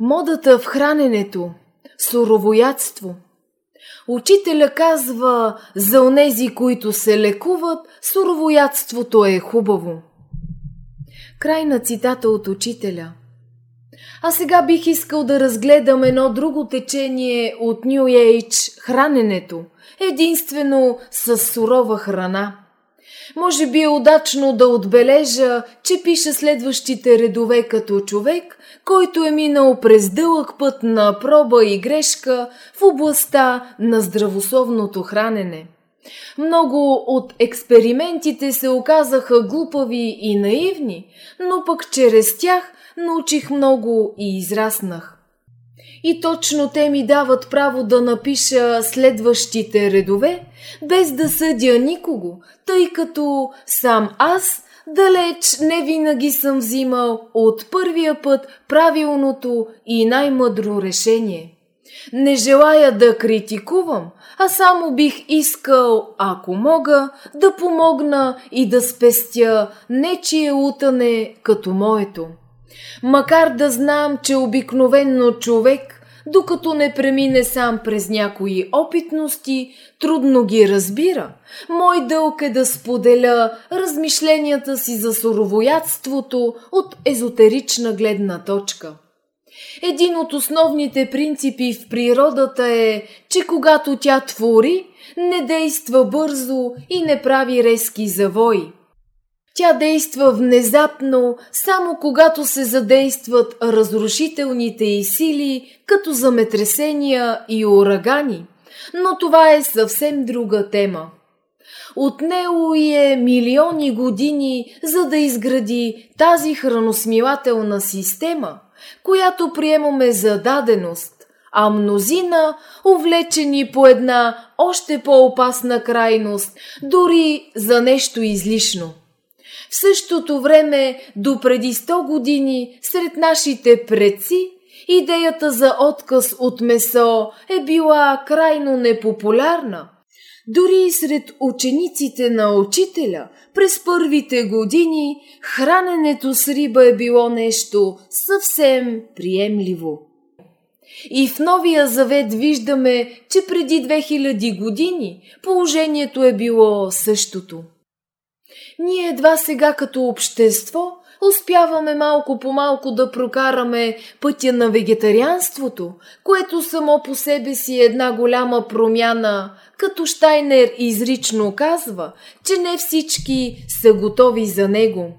Модата в храненето – суровоядство. Учителя казва за онези, които се лекуват, суровоядството е хубаво. Край на цитата от учителя. А сега бих искал да разгледам едно друго течение от New Age – храненето, единствено с сурова храна. Може би е удачно да отбележа, че пиша следващите редове като човек, който е минал през дълъг път на проба и грешка в областта на здравословното хранене. Много от експериментите се оказаха глупави и наивни, но пък чрез тях научих много и израснах. И точно те ми дават право да напиша следващите редове, без да съдя никого, тъй като сам аз далеч не винаги съм взимал от първия път правилното и най-мъдро решение. Не желая да критикувам, а само бих искал, ако мога, да помогна и да спестя нечие утане като моето. Макар да знам, че обикновенно човек докато не премине сам през някои опитности, трудно ги разбира. Мой дълг е да споделя размишленията си за суровоядството от езотерична гледна точка. Един от основните принципи в природата е, че когато тя твори, не действа бързо и не прави резки завои. Тя действа внезапно, само когато се задействат разрушителните й сили, като заметресения и урагани. Но това е съвсем друга тема. Отнело и е милиони години, за да изгради тази храносмилателна система, която приемаме за даденост, а мнозина, увлечени по една още по-опасна крайност, дори за нещо излишно – в същото време, до преди 100 години, сред нашите предци, идеята за отказ от месо е била крайно непопулярна. Дори и сред учениците на учителя през първите години храненето с риба е било нещо съвсем приемливо. И в Новия Завет виждаме, че преди 2000 години положението е било същото. Ние едва сега като общество успяваме малко по малко да прокараме пътя на вегетарианството, което само по себе си е една голяма промяна, като Штайнер изрично казва, че не всички са готови за него.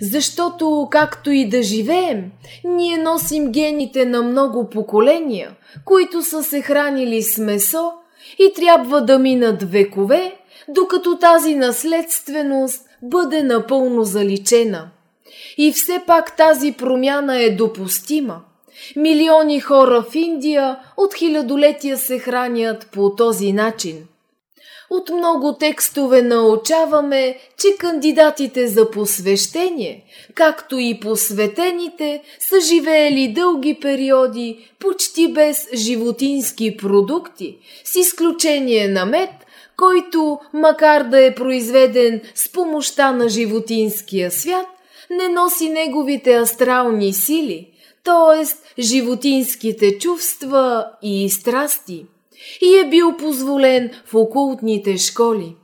Защото, както и да живеем, ние носим гените на много поколения, които са се хранили с месо и трябва да минат векове, докато тази наследственост бъде напълно заличена. И все пак тази промяна е допустима. Милиони хора в Индия от хилядолетия се хранят по този начин. От много текстове научаваме, че кандидатите за посвещение, както и посветените, са живеели дълги периоди почти без животински продукти, с изключение на мед който, макар да е произведен с помощта на животинския свят, не носи неговите астрални сили, т.е. животинските чувства и страсти, и е бил позволен в окултните школи.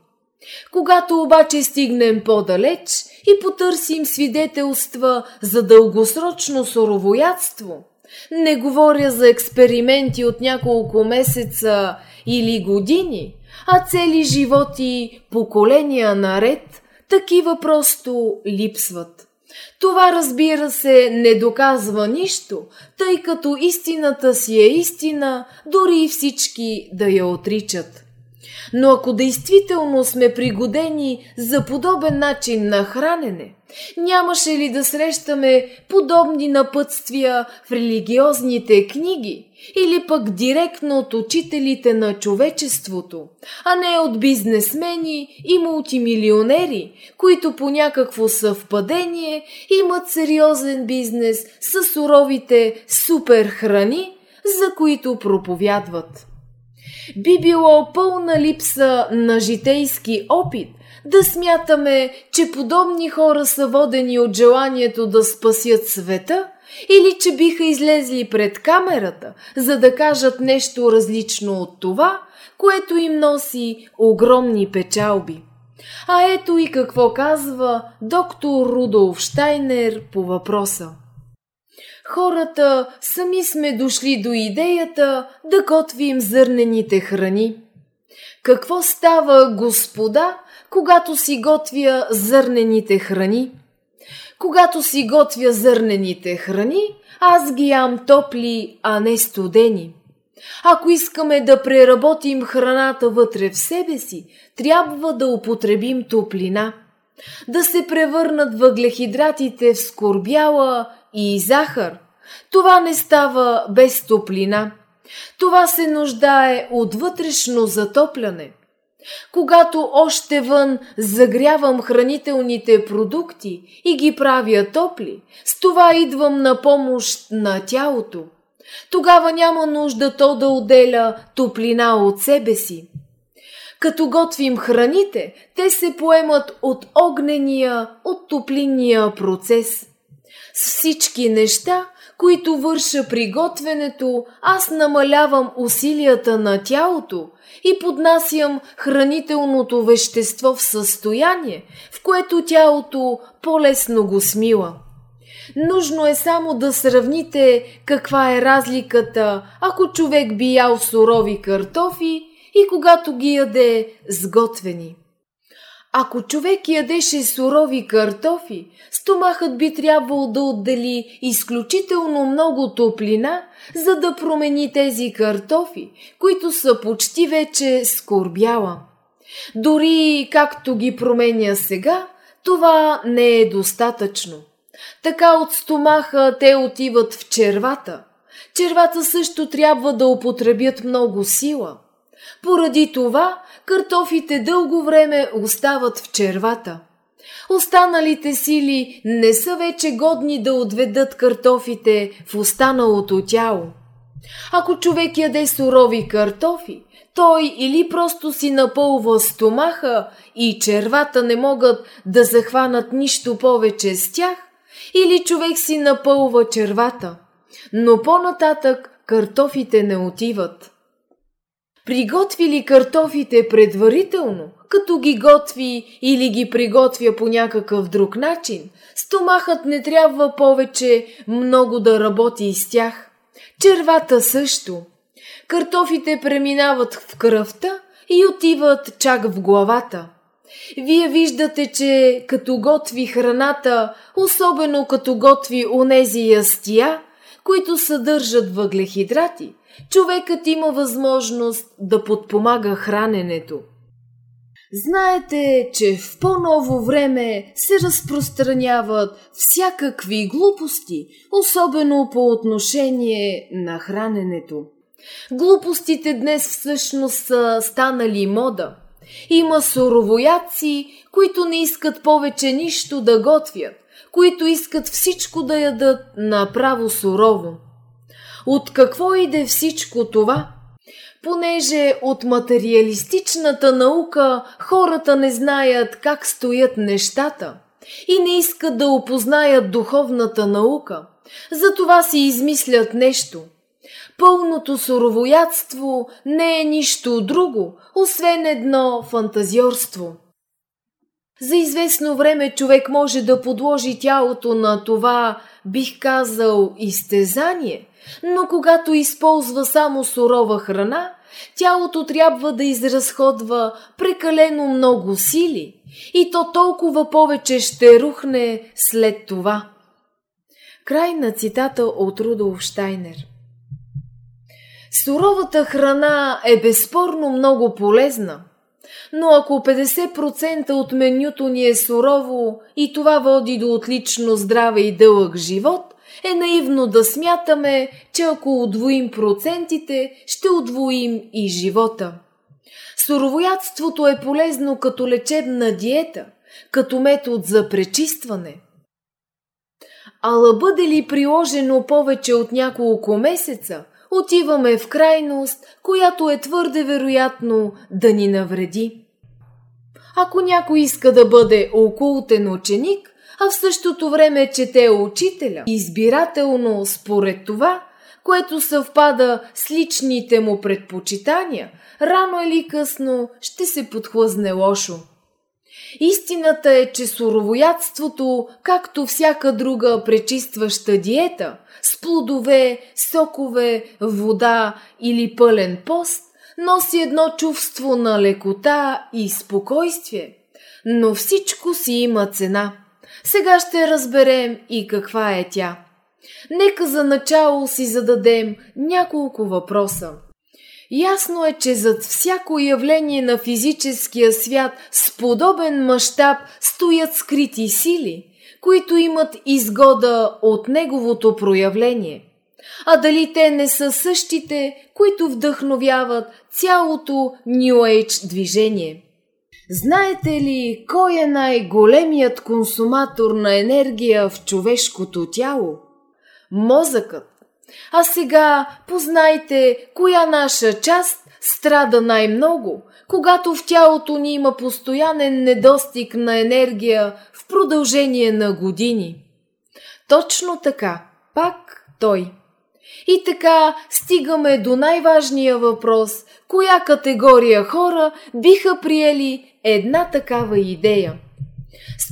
Когато обаче стигнем по-далеч и потърсим свидетелства за дългосрочно суровоядство, не говоря за експерименти от няколко месеца или години, а цели животи, поколения наред, такива просто липсват. Това разбира се не доказва нищо, тъй като истината си е истина, дори и всички да я отричат. Но ако действително сме пригодени за подобен начин на хранене, нямаше ли да срещаме подобни напътствия в религиозните книги или пък директно от учителите на човечеството, а не от бизнесмени и мултимилионери, които по някакво съвпадение имат сериозен бизнес с суровите супер храни, за които проповядват. Би било пълна липса на житейски опит Да смятаме, че подобни хора са водени от желанието да спасят света или че биха излезли пред камерата, за да кажат нещо различно от това, което им носи огромни печалби. А ето и какво казва доктор Рудолф Штайнер по въпроса. Хората сами сме дошли до идеята да готвим зърнените храни. Какво става, господа, когато си готвя зърнените храни? Когато си готвя зърнените храни, аз ги ям топли, а не студени. Ако искаме да преработим храната вътре в себе си, трябва да употребим топлина. Да се превърнат въглехидратите в скорбяла и захар. Това не става без топлина. Това се нуждае от вътрешно затопляне. Когато още вън загрявам хранителните продукти и ги правя топли, с това идвам на помощ на тялото. Тогава няма нужда то да отделя топлина от себе си. Като готвим храните, те се поемат от огнения, от топлинния процес. С всички неща, които върша при готвенето, аз намалявам усилията на тялото и поднасям хранителното вещество в състояние, в което тялото по-лесно го смила. Нужно е само да сравните каква е разликата, ако човек би ял сурови картофи и когато ги яде сготвени. Ако човек ядеше сурови картофи, стомахът би трябвало да отдели изключително много топлина, за да промени тези картофи, които са почти вече скорбяла. Дори както ги променя сега, това не е достатъчно. Така от стомаха те отиват в червата. Червата също трябва да употребят много сила. Поради това картофите дълго време остават в червата. Останалите сили не са вече годни да отведат картофите в останалото тяло. Ако човек яде сурови картофи, той или просто си напълва стомаха и червата не могат да захванат нищо повече с тях, или човек си напълва червата, но по-нататък картофите не отиват. Приготви ли картофите предварително, като ги готви или ги приготвя по някакъв друг начин, стомахът не трябва повече много да работи с тях. Червата също. Картофите преминават в кръвта и отиват чак в главата. Вие виждате, че като готви храната, особено като готви онези ястия, които съдържат въглехидрати, човекът има възможност да подпомага храненето. Знаете, че в по-ново време се разпространяват всякакви глупости, особено по отношение на храненето. Глупостите днес всъщност са станали мода. Има суровоядци, които не искат повече нищо да готвят, които искат всичко да ядат направо сурово. От какво иде всичко това? Понеже от материалистичната наука хората не знаят как стоят нещата и не искат да опознаят духовната наука, затова си измислят нещо. Пълното суровоядство не е нищо друго, освен едно фантазиорство. За известно време човек може да подложи тялото на това, бих казал, изтезание, но когато използва само сурова храна, тялото трябва да изразходва прекалено много сили и то толкова повече ще рухне след това. Край на цитата от Рудолф Штайнер. Суровата храна е безспорно много полезна, но ако 50% от менюто ни е сурово и това води до отлично здраве и дълъг живот, е наивно да смятаме, че ако удвоим процентите, ще удвоим и живота. Суровоядството е полезно като лечебна диета, като метод за пречистване. Ала бъде ли приложено повече от няколко месеца, отиваме в крайност, която е твърде вероятно да ни навреди. Ако някой иска да бъде окултен ученик, а в същото време чете учителя, избирателно според това, което съвпада с личните му предпочитания, рано или късно ще се подхлъзне лошо. Истината е, че суровоядството, както всяка друга пречистваща диета, с плодове, сокове, вода или пълен пост, носи едно чувство на лекота и спокойствие. Но всичко си има цена. Сега ще разберем и каква е тя. Нека за начало си зададем няколко въпроса. Ясно е, че зад всяко явление на физическия свят с подобен мащаб стоят скрити сили, които имат изгода от неговото проявление. А дали те не са същите, които вдъхновяват цялото New Age движение? Знаете ли кой е най-големият консуматор на енергия в човешкото тяло? Мозъкът. А сега познайте коя наша част страда най-много, когато в тялото ни има постоянен недостиг на енергия в продължение на години. Точно така, пак той. И така стигаме до най-важния въпрос – коя категория хора биха приели една такава идея?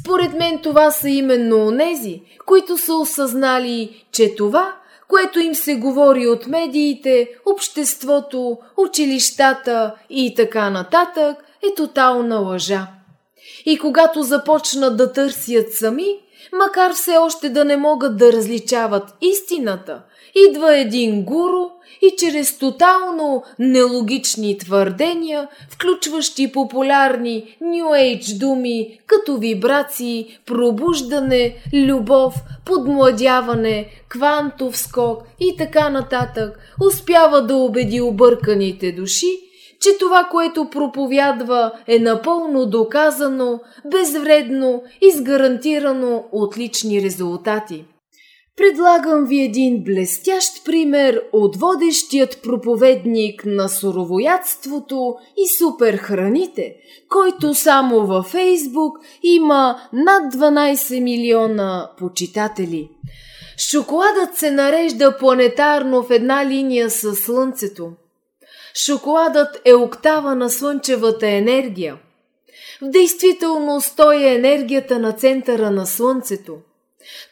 Според мен това са именно онези, които са осъзнали, че това, което им се говори от медиите, обществото, училищата и така нататък, е тотална лъжа. И когато започнат да търсят сами, макар все още да не могат да различават истината, идва един гуру и чрез тотално нелогични твърдения, включващи популярни New Age думи, като вибрации, пробуждане, любов, подмладяване, квантов скок и така нататък, успява да убеди обърканите души, че това, което проповядва, е напълно доказано, безвредно и с гарантирано отлични резултати. Предлагам ви един блестящ пример от водещият проповедник на суровоядството и суперхраните, който само във Фейсбук има над 12 милиона почитатели. Шоколадът се нарежда планетарно в една линия с Слънцето. Шоколадът е октава на слънчевата енергия. В действителност той е енергията на центъра на Слънцето –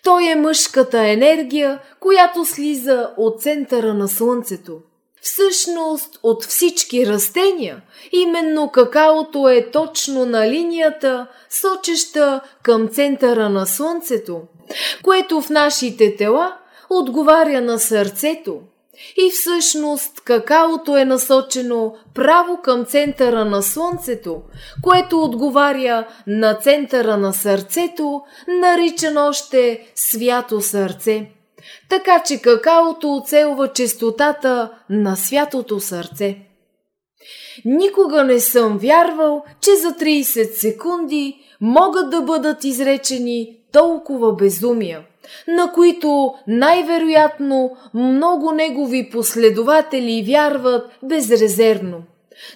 той е мъжката енергия, която слиза от центъра на Слънцето. Всъщност от всички растения, именно какаото е точно на линията, сочеща към центъра на Слънцето, което в нашите тела отговаря на сърцето, и всъщност какаото е насочено право към центъра на Слънцето, което отговаря на центъра на сърцето, наричан още свято сърце. Така че какаото оцелва честотата на святото сърце. Никога не съм вярвал, че за 30 секунди могат да бъдат изречени толкова безумия на които най-вероятно много негови последователи вярват безрезервно.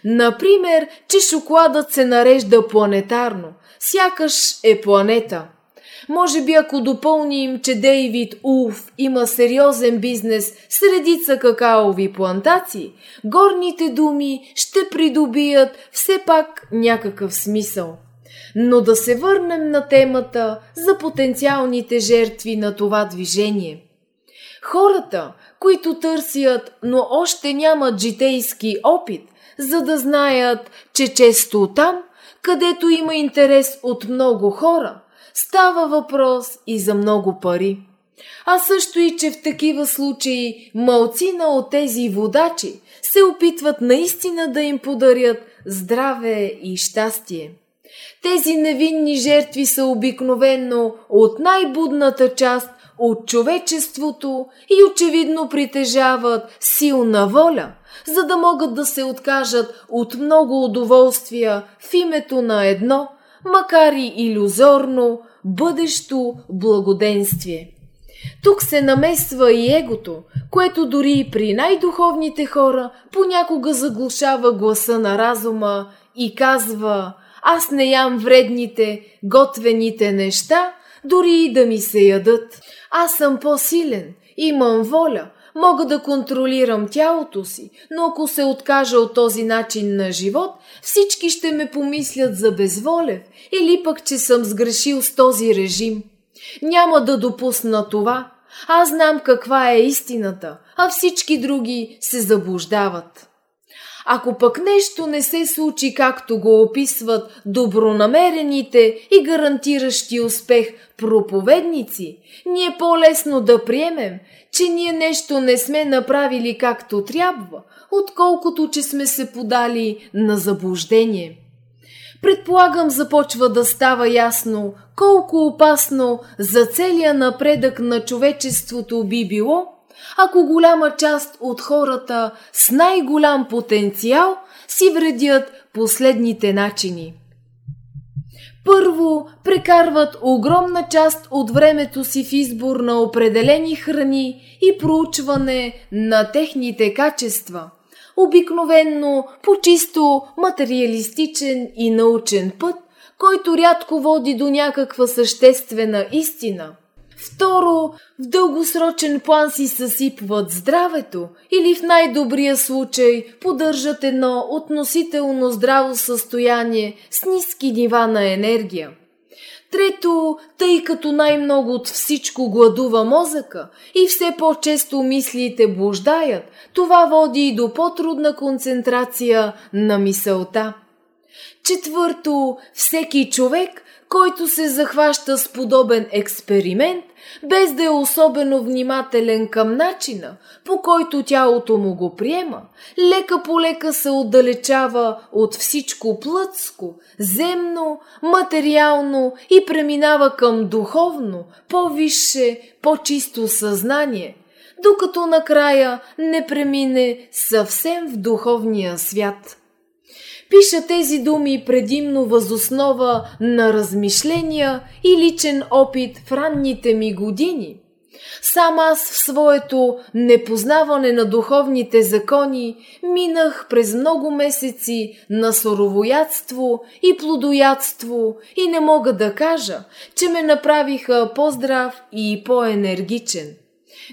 Например, че шоколадът се нарежда планетарно, сякаш е планета. Може би ако допълним, че Дейвид Улф има сериозен бизнес с редица какаови плантации, горните думи ще придобият все пак някакъв смисъл. Но да се върнем на темата за потенциалните жертви на това движение. Хората, които търсят, но още нямат житейски опит, за да знаят, че често там, където има интерес от много хора, става въпрос и за много пари. А също и, че в такива случаи малцина от тези водачи се опитват наистина да им подарят здраве и щастие. Тези невинни жертви са обикновенно от най-будната част от човечеството и очевидно притежават силна воля, за да могат да се откажат от много удоволствия в името на едно, макар и иллюзорно, бъдещо благоденствие. Тук се намесва и егото, което дори и при най-духовните хора понякога заглушава гласа на разума и казва аз не ям вредните, готвените неща, дори и да ми се ядат. Аз съм по-силен, имам воля, мога да контролирам тялото си, но ако се откажа от този начин на живот, всички ще ме помислят за безволев или пък, че съм сгрешил с този режим. Няма да допусна това. Аз знам каква е истината, а всички други се заблуждават. Ако пък нещо не се случи както го описват добронамерените и гарантиращи успех проповедници, ни е по-лесно да приемем, че ние нещо не сме направили както трябва, отколкото че сме се подали на заблуждение. Предполагам, започва да става ясно колко опасно за целия напредък на човечеството би било – ако голяма част от хората с най-голям потенциал си вредят последните начини. Първо, прекарват огромна част от времето си в избор на определени храни и проучване на техните качества. Обикновенно по чисто материалистичен и научен път, който рядко води до някаква съществена истина – Второ, в дългосрочен план си съсипват здравето или в най-добрия случай поддържат едно относително здраво състояние с ниски нива на енергия. Трето, тъй като най-много от всичко гладува мозъка и все по-често мислите блуждаят, това води и до по-трудна концентрация на мисълта. Четвърто, всеки човек, който се захваща с подобен експеримент, без да е особено внимателен към начина, по който тялото му го приема, лека по лека се отдалечава от всичко плътско, земно, материално и преминава към духовно, по-висше, по-чисто съзнание, докато накрая не премине съвсем в духовния свят. Пиша тези думи предимно възоснова на размишления и личен опит в ранните ми години. Сам аз в своето непознаване на духовните закони минах през много месеци на суровоядство и плодоядство и не мога да кажа, че ме направиха по-здрав и по-енергичен.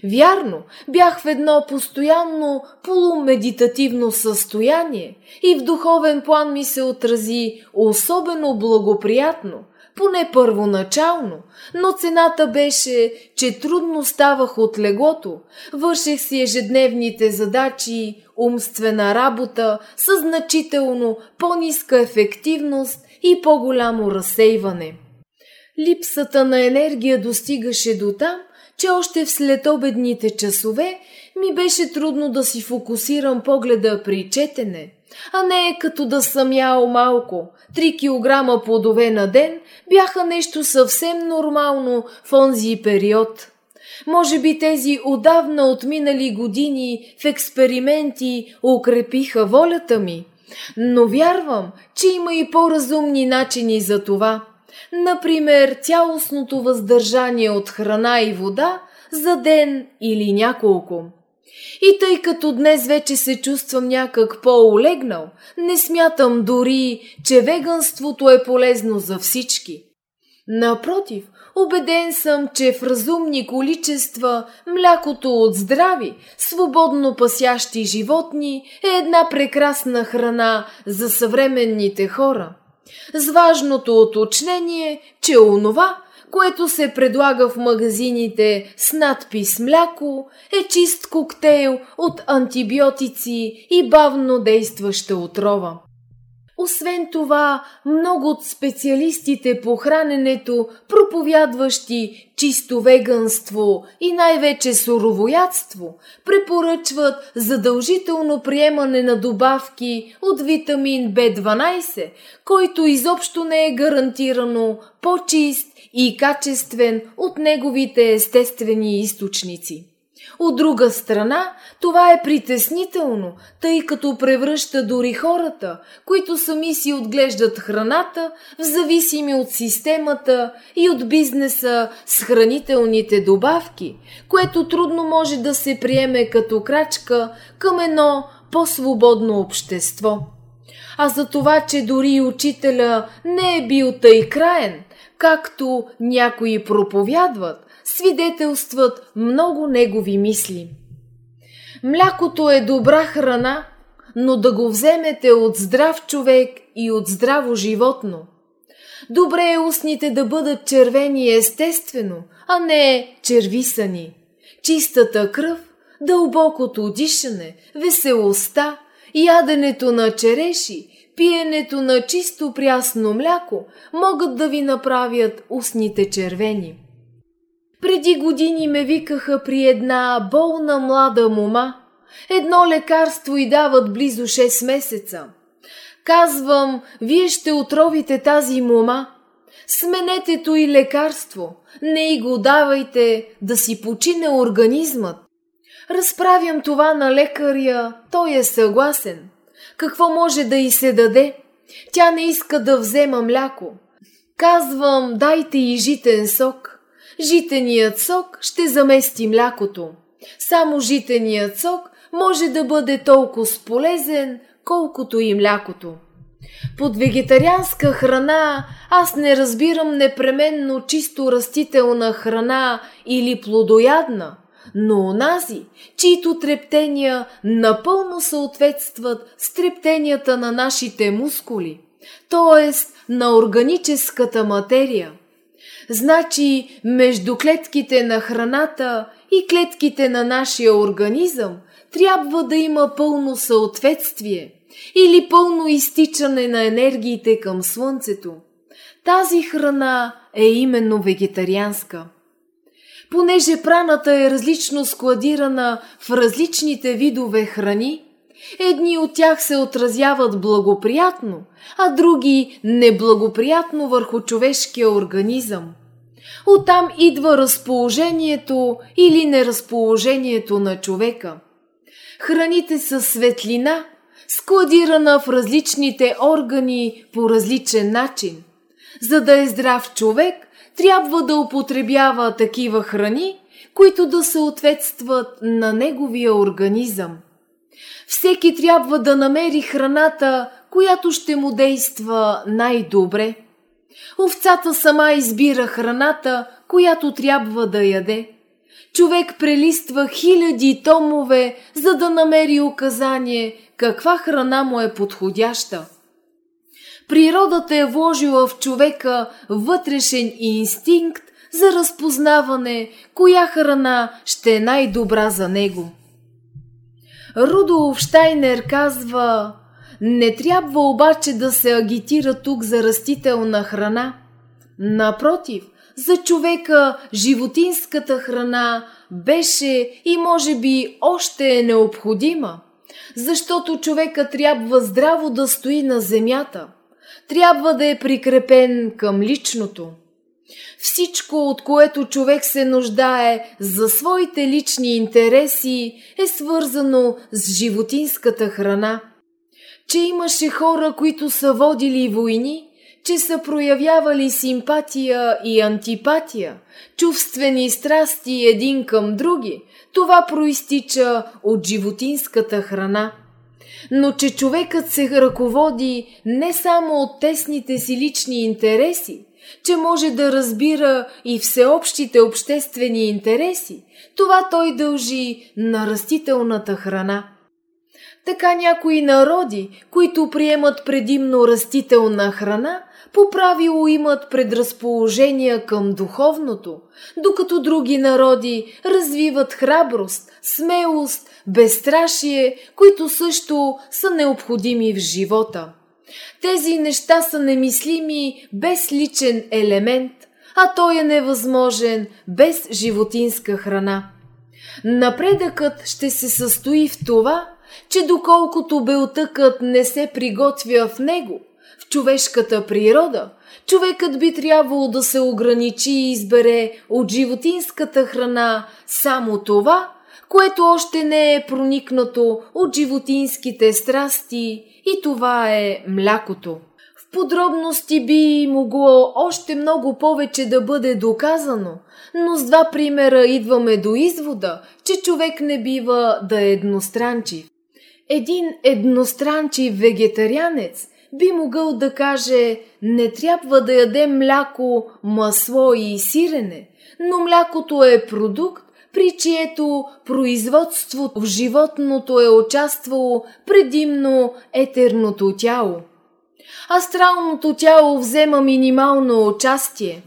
Вярно, бях в едно постоянно полумедитативно състояние и в духовен план ми се отрази особено благоприятно, поне първоначално, но цената беше, че трудно ставах от леглото, вършех си ежедневните задачи, умствена работа, със значително по-ниска ефективност и по-голямо разсейване. Липсата на енергия достигаше до там, че още в следобедните часове ми беше трудно да си фокусирам погледа при четене, а не като да съм ял малко. Три килограма плодове на ден бяха нещо съвсем нормално в онзи период. Може би тези отдавна отминали години в експерименти укрепиха волята ми, но вярвам, че има и по-разумни начини за това – Например, цялостното въздържание от храна и вода за ден или няколко. И тъй като днес вече се чувствам някак по-олегнал, не смятам дори, че веганството е полезно за всички. Напротив, убеден съм, че в разумни количества млякото от здрави, свободно пасящи животни е една прекрасна храна за съвременните хора – с важното уточнение, че онова, което се предлага в магазините с надпис мляко, е чист коктейл от антибиотици и бавно действаща отрова. Освен това, много от специалистите по храненето, проповядващи чисто веганство и най-вече суровоядство, препоръчват задължително приемане на добавки от витамин B12, който изобщо не е гарантирано по-чист и качествен от неговите естествени източници. От друга страна, това е притеснително, тъй като превръща дори хората, които сами си отглеждат храната, в зависими от системата и от бизнеса с хранителните добавки, което трудно може да се приеме като крачка към едно по-свободно общество. а за това, че дори учителя не е бил тъй краен, както някои проповядват, свидетелстват много негови мисли. Млякото е добра храна, но да го вземете от здрав човек и от здраво животно. Добре е устните да бъдат червени естествено, а не червисани. Чистата кръв, дълбокото дишане, веселостта, яденето на череши, пиенето на чисто прясно мляко могат да ви направят устните червени. Преди години ме викаха при една болна млада мома. Едно лекарство и дават близо 6 месеца. Казвам, вие ще отровите тази мома. Сменете то и лекарство. Не и го давайте да си почине организмът. Разправям това на лекаря, той е съгласен. Какво може да й се даде? Тя не иска да взема мляко. Казвам, дайте и житен сок. Житеният сок ще замести млякото. Само житеният сок може да бъде толкова полезен, колкото и млякото. Под вегетарианска храна аз не разбирам непременно чисто растителна храна или плодоядна, но онази, чието трептения напълно съответстват с трептенията на нашите мускули, т.е. на органическата материя – Значи между клетките на храната и клетките на нашия организъм трябва да има пълно съответствие или пълно изтичане на енергиите към Слънцето. Тази храна е именно вегетарианска. Понеже праната е различно складирана в различните видове храни, едни от тях се отразяват благоприятно, а други неблагоприятно върху човешкия организъм. Оттам идва разположението или неразположението на човека. Храните са светлина, складирана в различните органи по различен начин. За да е здрав човек, трябва да употребява такива храни, които да съответстват на неговия организъм. Всеки трябва да намери храната, която ще му действа най-добре – Овцата сама избира храната, която трябва да яде. Човек прелиства хиляди томове, за да намери указание каква храна му е подходяща. Природата е вложила в човека вътрешен инстинкт за разпознаване коя храна ще е най-добра за него. Рудолф Штайнер казва – не трябва обаче да се агитира тук за растителна храна. Напротив, за човека животинската храна беше и може би още е необходима, защото човека трябва здраво да стои на земята, трябва да е прикрепен към личното. Всичко, от което човек се нуждае за своите лични интереси, е свързано с животинската храна – че имаше хора, които са водили войни, че са проявявали симпатия и антипатия, чувствени страсти един към други. Това проистича от животинската храна. Но че човекът се ръководи не само от тесните си лични интереси, че може да разбира и всеобщите обществени интереси, това той дължи на растителната храна. Така някои народи, които приемат предимно растителна храна, по правило имат предразположения към духовното, докато други народи развиват храброст, смелост, безстрашие, които също са необходими в живота. Тези неща са немислими без личен елемент, а той е невъзможен без животинска храна. Напредъкът ще се състои в това, че доколкото белтъкът не се приготвя в него, в човешката природа, човекът би трябвало да се ограничи и избере от животинската храна само това, което още не е проникнато от животинските страсти и това е млякото. В подробности би могло още много повече да бъде доказано, но с два примера идваме до извода, че човек не бива да е едностранчив. Един едностранчив вегетарианец би могъл да каже не трябва да ядем мляко, масло и сирене, но млякото е продукт, при чието производство в животното е участвало предимно етерното тяло. Астралното тяло взема минимално участие.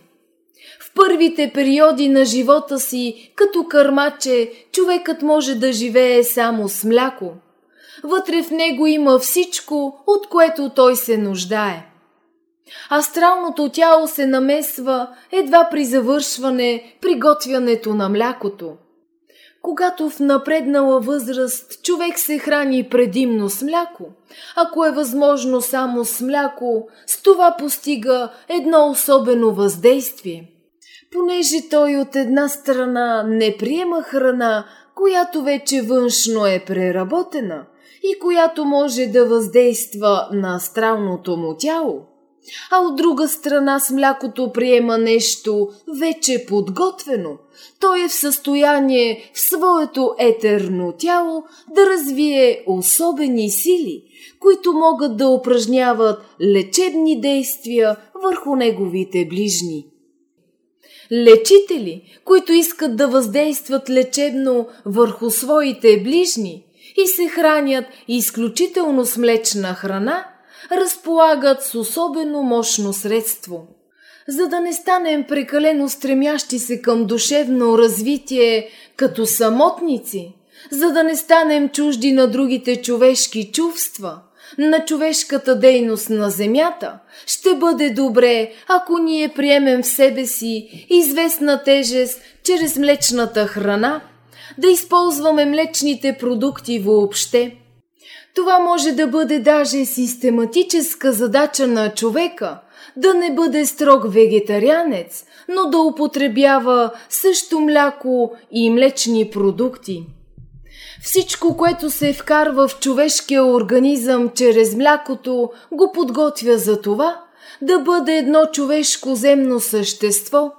В първите периоди на живота си, като кърмаче, човекът може да живее само с мляко. Вътре в него има всичко, от което той се нуждае. Астралното тяло се намесва едва при завършване приготвянето на млякото. Когато в напреднала възраст човек се храни предимно с мляко, ако е възможно само с мляко, с това постига едно особено въздействие. Понеже той от една страна не приема храна, която вече външно е преработена и която може да въздейства на астралното му тяло, а от друга страна с млякото приема нещо вече подготвено. Той е в състояние в своето етерно тяло да развие особени сили, които могат да упражняват лечебни действия върху неговите ближни. Лечители, които искат да въздействат лечебно върху своите ближни и се хранят изключително с млечна храна – разполагат с особено мощно средство. За да не станем прекалено стремящи се към душевно развитие като самотници, за да не станем чужди на другите човешки чувства, на човешката дейност на земята, ще бъде добре, ако ние приемем в себе си известна тежест чрез млечната храна, да използваме млечните продукти въобще – това може да бъде даже систематическа задача на човека да не бъде строг вегетарианец, но да употребява също мляко и млечни продукти. Всичко, което се вкарва в човешкия организъм чрез млякото, го подготвя за това да бъде едно човешко земно същество,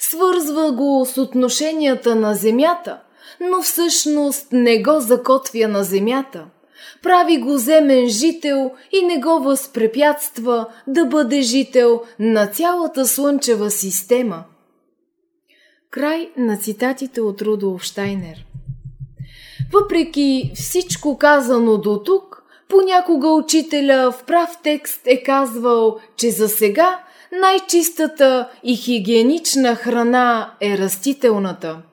свързва го с отношенията на земята, но всъщност не го закотвя на земята – прави го земен жител и не го възпрепятства да бъде жител на цялата слънчева система. Край на цитатите от Рудолф Штайнер. Въпреки всичко казано до тук, понякога учителя в прав текст е казвал, че за сега най-чистата и хигиенична храна е растителната –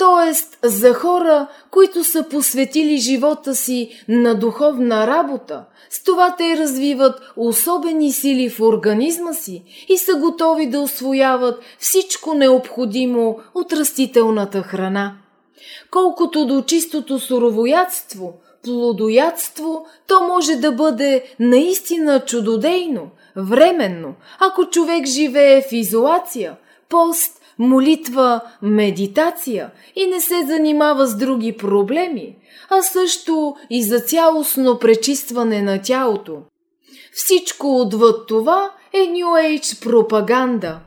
т.е. за хора, които са посветили живота си на духовна работа, с това те развиват особени сили в организма си и са готови да освояват всичко необходимо от растителната храна. Колкото до чистото суровоядство, плодоядство, то може да бъде наистина чудодейно, временно, ако човек живее в изолация, пост молитва, медитация и не се занимава с други проблеми, а също и за цялостно пречистване на тялото. Всичко отвъд това е New Age пропаганда.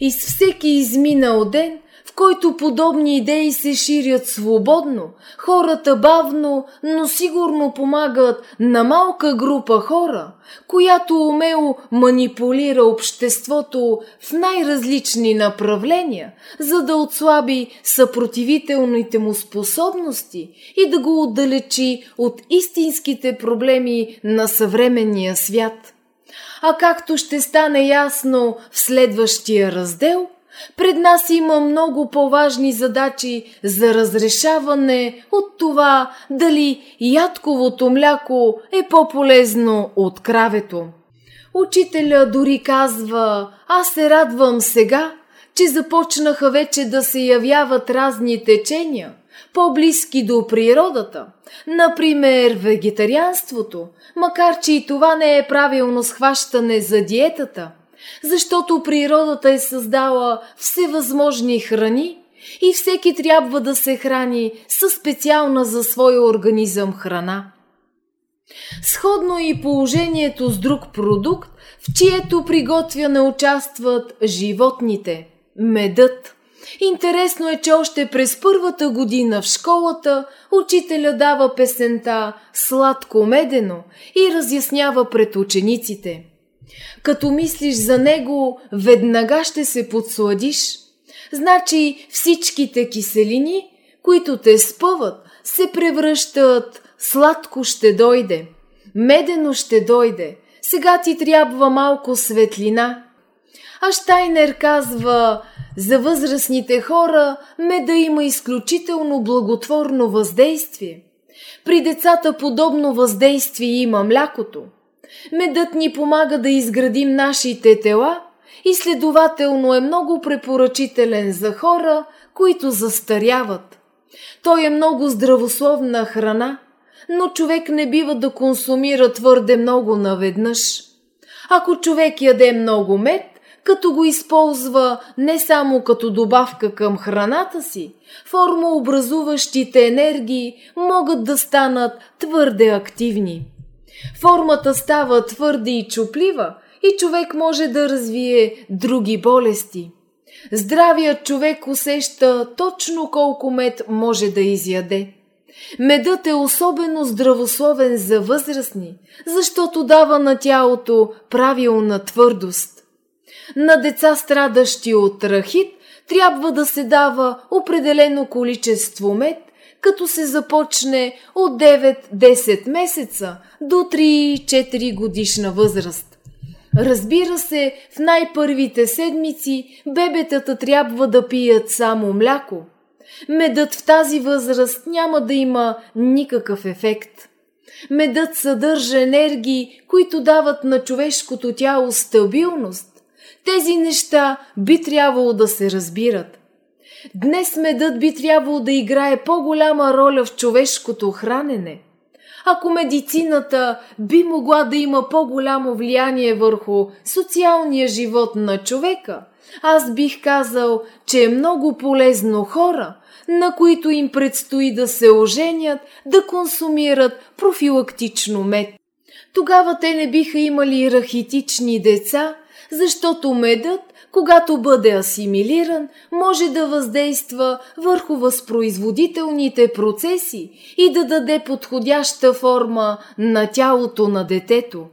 И с всеки изминал ден който подобни идеи се ширят свободно, хората бавно, но сигурно помагат на малка група хора, която умело манипулира обществото в най-различни направления, за да отслаби съпротивителните му способности и да го отдалечи от истинските проблеми на съвременния свят. А както ще стане ясно в следващия раздел – пред нас има много по-важни задачи за разрешаване от това дали ядковото мляко е по-полезно от кравето. Учителя дори казва, аз се радвам сега, че започнаха вече да се явяват разни течения, по-близки до природата, например вегетарианството, макар че и това не е правилно схващане за диетата – защото природата е създала всевъзможни храни и всеки трябва да се храни със специална за своя организъм храна. Сходно и положението с друг продукт, в чието приготвяне участват животните – медът, Интересно е, че още през първата година в школата учителя дава песента «Сладко медено» и разяснява пред учениците. Като мислиш за него, веднага ще се подсладиш. Значи всичките киселини, които те спъват, се превръщат сладко ще дойде, медено ще дойде, сега ти трябва малко светлина. А Штайнер казва, за възрастните хора меда има изключително благотворно въздействие. При децата подобно въздействие има млякото. Медът ни помага да изградим нашите тела и следователно е много препоръчителен за хора, които застаряват. Той е много здравословна храна, но човек не бива да консумира твърде много наведнъж. Ако човек яде много мед, като го използва не само като добавка към храната си, формообразуващите енергии могат да станат твърде активни. Формата става твърде и чуплива и човек може да развие други болести. Здравият човек усеща точно колко мед може да изяде. Медът е особено здравословен за възрастни, защото дава на тялото правилна твърдост. На деца, страдащи от рахит, трябва да се дава определено количество мед, като се започне от 9-10 месеца до 3-4 годишна възраст. Разбира се, в най-първите седмици бебетата трябва да пият само мляко. Медът в тази възраст няма да има никакъв ефект. Медът съдържа енергии, които дават на човешкото тяло стабилност, тези неща би трябвало да се разбират. Днес медът би трябвало да играе по-голяма роля в човешкото хранене. Ако медицината би могла да има по-голямо влияние върху социалния живот на човека, аз бих казал, че е много полезно хора, на които им предстои да се оженят, да консумират профилактично мед. Тогава те не биха имали рахитични деца защото медът, когато бъде асимилиран, може да въздейства върху възпроизводителните процеси и да даде подходяща форма на тялото на детето.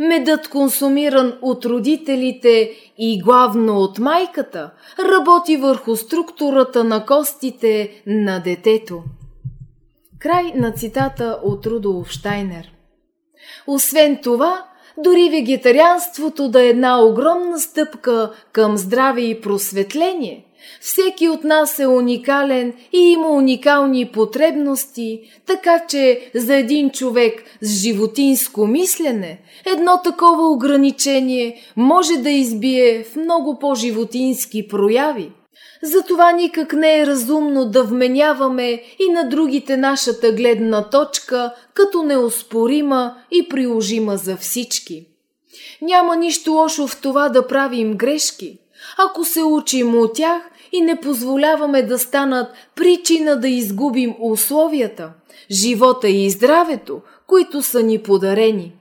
Медът, консумиран от родителите и главно от майката, работи върху структурата на костите на детето. Край на цитата от Рудолф Штайнер. Освен това, дори вегетарианството да е една огромна стъпка към здраве и просветление. Всеки от нас е уникален и има уникални потребности, така че за един човек с животинско мислене едно такова ограничение може да избие в много по-животински прояви. Затова никак не е разумно да вменяваме и на другите нашата гледна точка като неоспорима и приложима за всички. Няма нищо лошо в това да правим грешки, ако се учим от тях и не позволяваме да станат причина да изгубим условията, живота и здравето, които са ни подарени.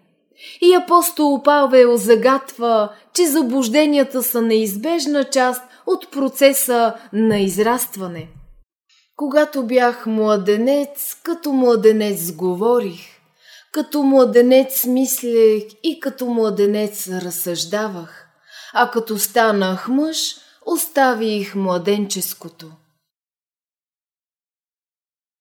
И апостол Павел загатва, че заблужденията са неизбежна част от процеса на израстване. Когато бях младенец, като младенец говорих, като младенец мислех и като младенец разсъждавах, а като станах мъж, оставих младенческото –